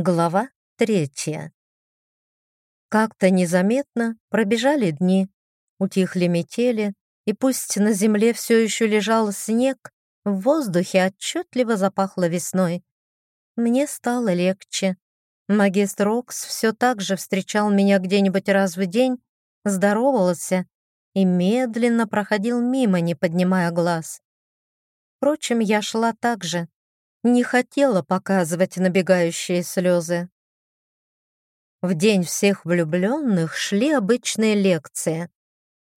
Глава третья. Как-то незаметно пробежали дни, утихли метели, и пусть на земле все еще лежал снег, в воздухе отчетливо запахло весной. Мне стало легче. Магистр Окс все так же встречал меня где-нибудь раз в день, здоровался и медленно проходил мимо, не поднимая глаз. Впрочем, я шла так же, не хотела показывать набегающие слезы. В день всех влюбленных шли обычные лекции.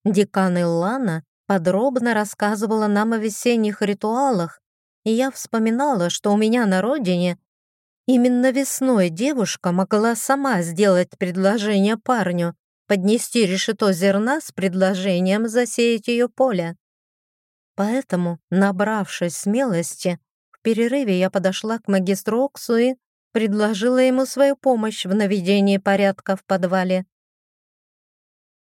Декан Иллана подробно рассказывала нам о весенних ритуалах, и я вспоминала, что у меня на родине именно весной девушка могла сама сделать предложение парню, поднести решето зерна с предложением засеять ее поле. Поэтому, набравшись смелости, перерыве я подошла к магистру Оксу и предложила ему свою помощь в наведении порядка в подвале.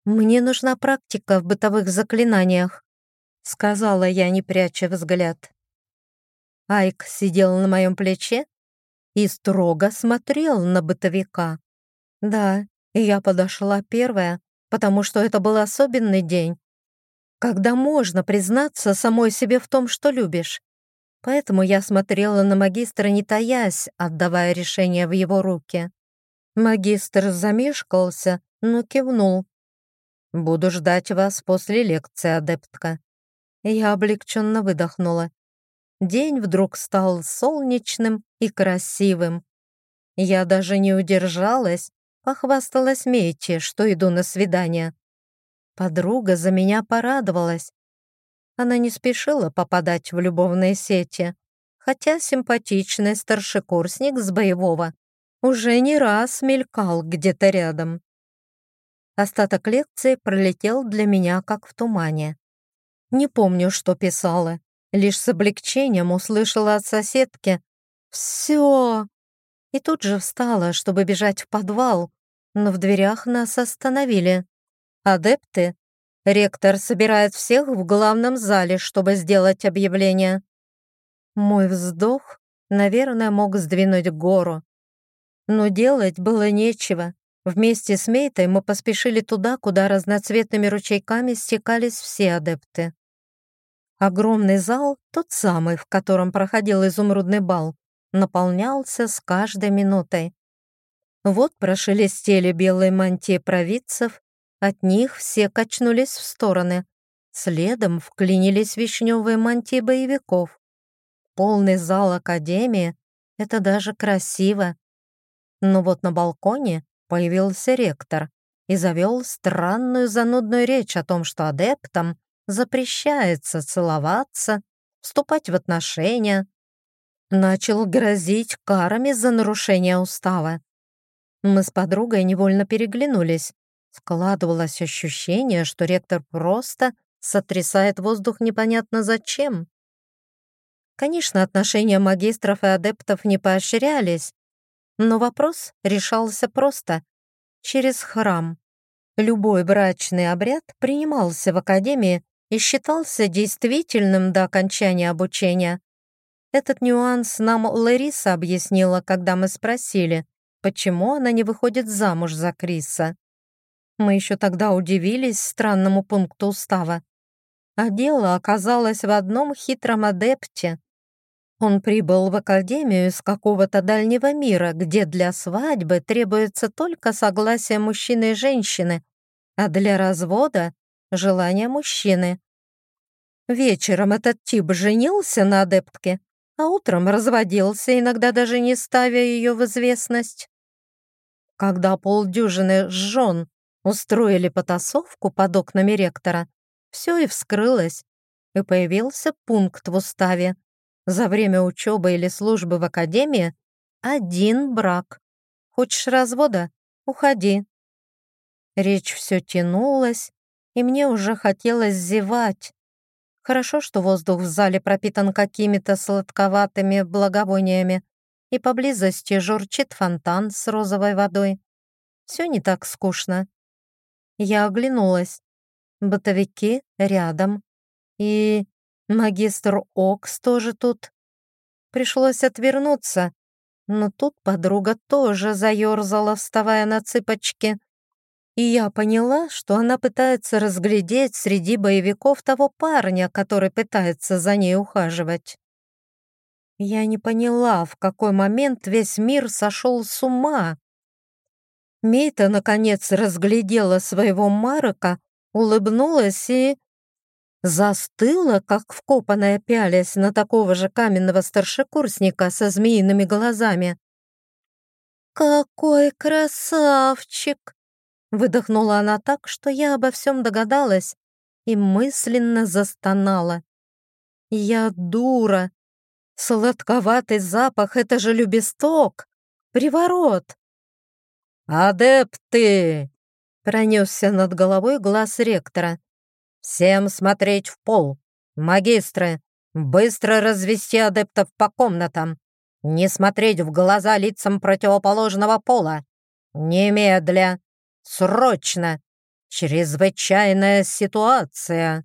«Мне нужна практика в бытовых заклинаниях», — сказала я, не пряча взгляд. Айк сидел на моем плече и строго смотрел на бытовика. Да, я подошла первая, потому что это был особенный день, когда можно признаться самой себе в том, что любишь. Поэтому я смотрела на магистра, не таясь, отдавая решение в его руки. Магистр замешкался, но кивнул. «Буду ждать вас после лекции, адептка». Я облегченно выдохнула. День вдруг стал солнечным и красивым. Я даже не удержалась, похвасталась Мейте, что иду на свидание. Подруга за меня порадовалась, она не спешила попадать в любовные сети, хотя симпатичный старшекурсник с боевого уже не раз мелькал где-то рядом. Остаток лекции пролетел для меня как в тумане. Не помню, что писала, лишь с облегчением услышала от соседки «Все!» и тут же встала, чтобы бежать в подвал, но в дверях нас остановили. Адепты Ректор собирает всех в главном зале, чтобы сделать объявление. Мой вздох, наверное, мог сдвинуть гору. Но делать было нечего. Вместе с Мейтой мы поспешили туда, куда разноцветными ручейками стекались все адепты. Огромный зал, тот самый, в котором проходил изумрудный бал, наполнялся с каждой минутой. Вот прошелестели белые мантии провидцев, от них все качнулись в стороны. Следом вклинились вишневые мантии боевиков. Полный зал Академии — это даже красиво. Но вот на балконе появился ректор и завел странную занудную речь о том, что адептам запрещается целоваться, вступать в отношения. Начал грозить карами за нарушение устава. Мы с подругой невольно переглянулись. Складывалось ощущение, что ректор просто сотрясает воздух непонятно зачем. Конечно, отношения магистров и адептов не поощрялись, но вопрос решался просто — через храм. Любой брачный обряд принимался в академии и считался действительным до окончания обучения. Этот нюанс нам Лариса объяснила, когда мы спросили, почему она не выходит замуж за Криса. Мы еще тогда удивились странному пункту устава. А дело оказалось в одном хитром адепте. Он прибыл в академию из какого-то дальнего мира, где для свадьбы требуется только согласие мужчины и женщины, а для развода — желание мужчины. Вечером этот тип женился на адептке, а утром разводился, иногда даже не ставя ее в известность. Когда полдюжины жен устроили потасовку под окнами ректора, все и вскрылось, и появился пункт в уставе. За время учебы или службы в академии один брак. Хочешь развода? Уходи. Речь все тянулась, и мне уже хотелось зевать. Хорошо, что воздух в зале пропитан какими-то сладковатыми благовониями, и поблизости журчит фонтан с розовой водой. Все не так скучно. Я оглянулась. Бытовики рядом. И магистр Окс тоже тут. Пришлось отвернуться, Но тут подруга тоже заерзала, вставая на цыпочки. И я поняла, что она пытается разглядеть среди боевиков того парня, который пытается за ней ухаживать. Я не поняла, в какой момент весь мир сошел с ума. Мейта, наконец, разглядела своего Марока, улыбнулась и... Застыла, как вкопанная пялясь на такого же каменного старшекурсника со змеиными глазами. «Какой красавчик!» Выдохнула она так, что я обо всем догадалась и мысленно застонала. «Я дура! Сладковатый запах — это же любесток! Приворот!» «Адепты!» — пронесся над головой глаз ректора. «Всем смотреть в пол! Магистры, быстро развести адептов по комнатам! Не смотреть в глаза лицам противоположного пола! Немедля! Срочно! Чрезвычайная ситуация!»